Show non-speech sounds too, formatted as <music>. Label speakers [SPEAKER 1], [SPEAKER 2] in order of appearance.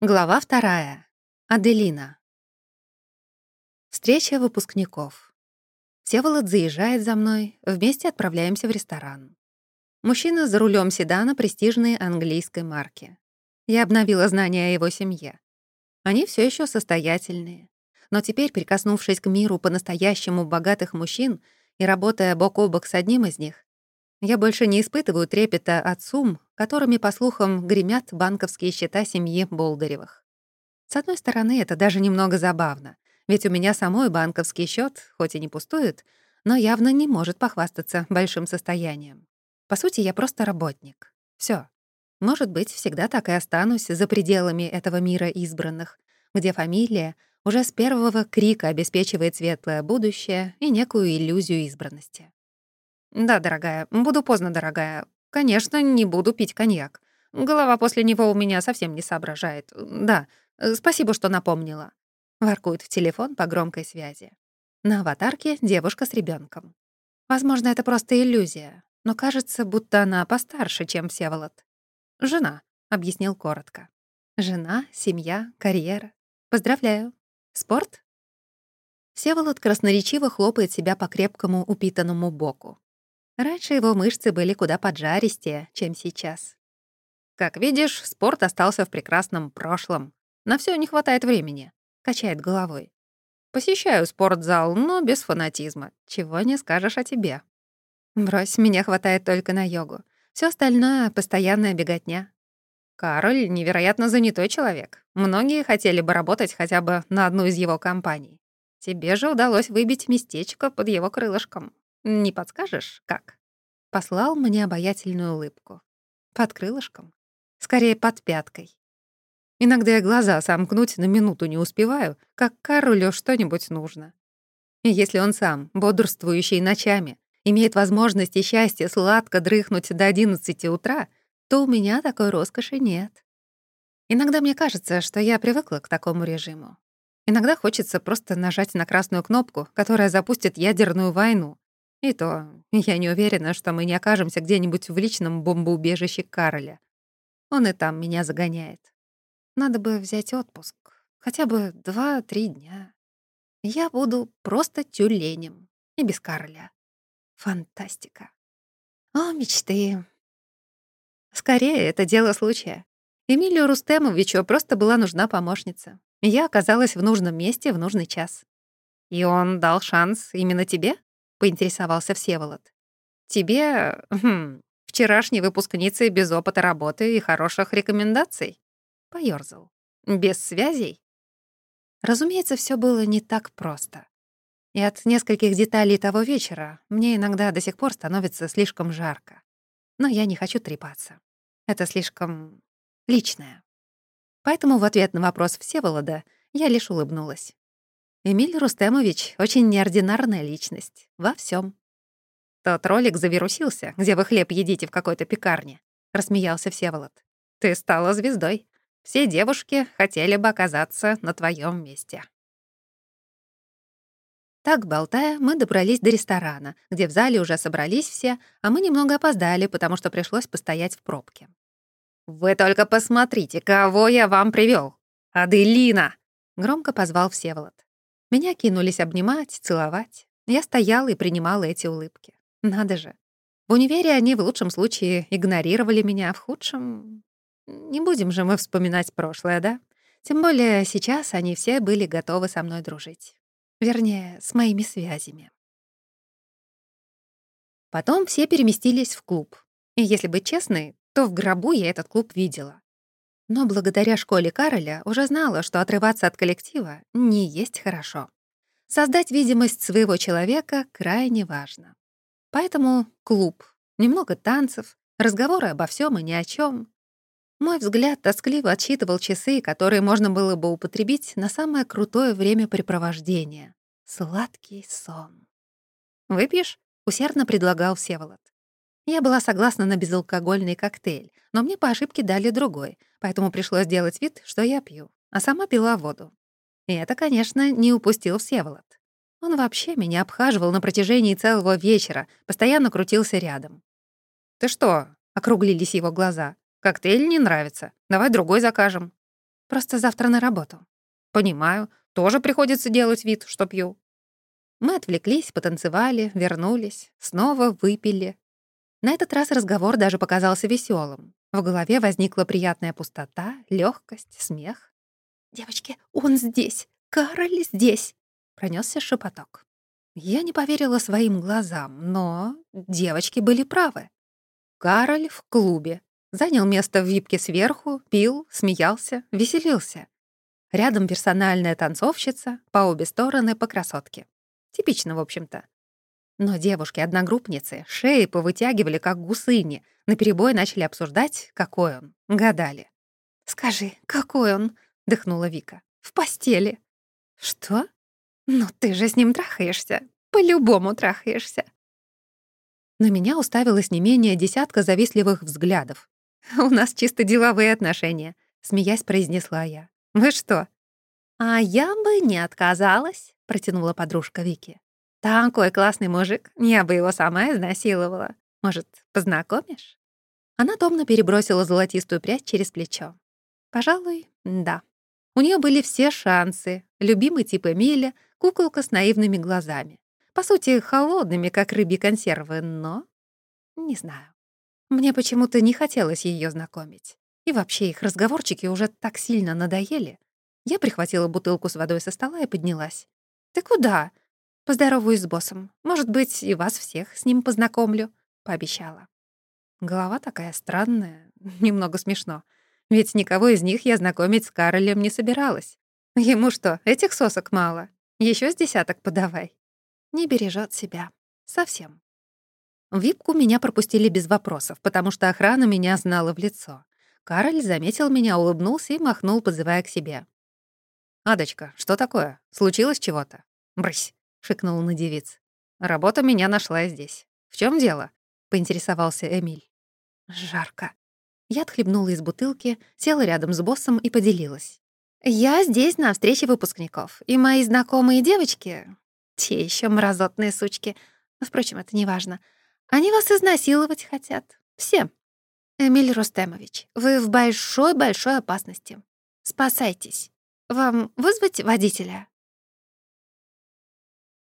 [SPEAKER 1] Глава вторая. Аделина. Встреча выпускников. Всеволод заезжает за мной, вместе отправляемся в ресторан. Мужчина за рулем седана престижной английской марки. Я обновила знания о его семье. Они все еще состоятельные. Но теперь, прикоснувшись к миру по-настоящему богатых мужчин и работая бок о бок с одним из них, я больше не испытываю трепета от сумм, которыми, по слухам, гремят банковские счета семьи Болдыревых. С одной стороны, это даже немного забавно, ведь у меня самой банковский счет, хоть и не пустует, но явно не может похвастаться большим состоянием. По сути, я просто работник. Все. Может быть, всегда так и останусь за пределами этого мира избранных, где фамилия уже с первого крика обеспечивает светлое будущее и некую иллюзию избранности. «Да, дорогая, буду поздно, дорогая. Конечно, не буду пить коньяк. Голова после него у меня совсем не соображает. Да, спасибо, что напомнила». Воркует в телефон по громкой связи. На аватарке девушка с ребенком. Возможно, это просто иллюзия, но кажется, будто она постарше, чем Всеволод. «Жена», — объяснил коротко. «Жена, семья, карьера. Поздравляю. Спорт?» Всеволод красноречиво хлопает себя по крепкому упитанному боку. Раньше его мышцы были куда поджаристее, чем сейчас. «Как видишь, спорт остался в прекрасном прошлом. На все не хватает времени», — качает головой. «Посещаю спортзал, но без фанатизма. Чего не скажешь о тебе». «Брось, меня хватает только на йогу. Все остальное — постоянная беготня». Кароль — невероятно занятой человек. Многие хотели бы работать хотя бы на одну из его компаний. Тебе же удалось выбить местечко под его крылышком. Не подскажешь, как?» Послал мне обаятельную улыбку. Под крылышком. Скорее, под пяткой. Иногда я глаза сомкнуть на минуту не успеваю, как Каролю что-нибудь нужно. И если он сам, бодрствующий ночами, имеет возможность и счастье сладко дрыхнуть до 11 утра, то у меня такой роскоши нет. Иногда мне кажется, что я привыкла к такому режиму. Иногда хочется просто нажать на красную кнопку, которая запустит ядерную войну, и то я не уверена, что мы не окажемся где-нибудь в личном бомбоубежище Кароля. Он и там меня загоняет. Надо бы взять отпуск. Хотя бы два-три дня. Я буду просто тюленем. И без Кароля. Фантастика. О, мечты. Скорее, это дело случая. Эмилию Рустемовичу просто была нужна помощница. Я оказалась в нужном месте в нужный час. И он дал шанс именно тебе? — поинтересовался Всеволод. «Тебе, хм, вчерашней выпускнице без опыта работы и хороших рекомендаций?» — поёрзал. «Без связей?» Разумеется, все было не так просто. И от нескольких деталей того вечера мне иногда до сих пор становится слишком жарко. Но я не хочу трепаться. Это слишком личное. Поэтому в ответ на вопрос Всеволода я лишь улыбнулась. Эмиль Рустемович — очень неординарная личность. Во всем. «Тот ролик завирусился, где вы хлеб едите в какой-то пекарне», — рассмеялся Всеволод. «Ты стала звездой. Все девушки хотели бы оказаться на твоем месте». Так, болтая, мы добрались до ресторана, где в зале уже собрались все, а мы немного опоздали, потому что пришлось постоять в пробке. «Вы только посмотрите, кого я вам привел! Аделина!» — громко позвал Всеволод. Меня кинулись обнимать, целовать. Я стояла и принимала эти улыбки. Надо же. В универе они в лучшем случае игнорировали меня, в худшем... Не будем же мы вспоминать прошлое, да? Тем более сейчас они все были готовы со мной дружить. Вернее, с моими связями. Потом все переместились в клуб. И если быть честной, то в гробу я этот клуб видела. Но благодаря школе Кароля уже знала, что отрываться от коллектива не есть хорошо. Создать видимость своего человека крайне важно. Поэтому клуб, немного танцев, разговоры обо всем и ни о чем. Мой взгляд тоскливо отсчитывал часы, которые можно было бы употребить на самое крутое времяпрепровождение — сладкий сон. «Выпьешь?» — усердно предлагал Всеволод. Я была согласна на безалкогольный коктейль, но мне по ошибке дали другой, поэтому пришлось сделать вид, что я пью, а сама пила воду. И это, конечно, не упустил Всеволод. Он вообще меня обхаживал на протяжении целого вечера, постоянно крутился рядом. «Ты что?» — округлились его глаза. «Коктейль не нравится. Давай другой закажем». Просто завтра на работу». «Понимаю. Тоже приходится делать вид, что пью». Мы отвлеклись, потанцевали, вернулись, снова выпили. На этот раз разговор даже показался веселым. В голове возникла приятная пустота, легкость, смех. «Девочки, он здесь! Кароль здесь!» — пронесся шепоток. Я не поверила своим глазам, но девочки были правы. Кароль в клубе. Занял место в випке сверху, пил, смеялся, веселился. Рядом персональная танцовщица, по обе стороны по красотке. Типично, в общем-то. Но девушки-одногруппницы шеи повытягивали, как гусыни, наперебой начали обсуждать, какой он, гадали. «Скажи, какой он?» — дыхнула Вика. «В постели». «Что?» «Ну ты же с ним трахаешься. По-любому трахаешься». На меня уставилось не менее десятка завистливых взглядов. «У нас чисто деловые отношения», — смеясь произнесла я. «Вы что?» «А я бы не отказалась», — протянула подружка Вики. «Такой классный мужик, я бы его сама изнасиловала. Может, познакомишь?» Она томно перебросила золотистую прядь через плечо. «Пожалуй, да». У нее были все шансы. Любимый тип Эмиля, куколка с наивными глазами. По сути, холодными, как рыбьи консервы, но... Не знаю. Мне почему-то не хотелось ее знакомить. И вообще их разговорчики уже так сильно надоели. Я прихватила бутылку с водой со стола и поднялась. «Ты куда?» «Поздороваюсь с боссом. Может быть, и вас всех с ним познакомлю», — пообещала. Голова такая странная, <laughs> немного смешно. Ведь никого из них я знакомить с Каролем не собиралась. Ему что, этих сосок мало? Еще с десяток подавай. Не бережет себя. Совсем. Випку меня пропустили без вопросов, потому что охрана меня знала в лицо. Кароль заметил меня, улыбнулся и махнул, позывая к себе. «Адочка, что такое? Случилось чего-то?» «Брысь», — шикнул на девиц. «Работа меня нашла здесь. В чем дело?» — поинтересовался Эмиль. «Жарко», я отхлебнула из бутылки, села рядом с боссом и поделилась. «Я здесь на встрече выпускников, и мои знакомые девочки, те еще мразотные сучки, впрочем, это не важно, они вас изнасиловать хотят. Все. Эмиль Рустемович, вы в большой-большой опасности. Спасайтесь. Вам вызвать водителя?»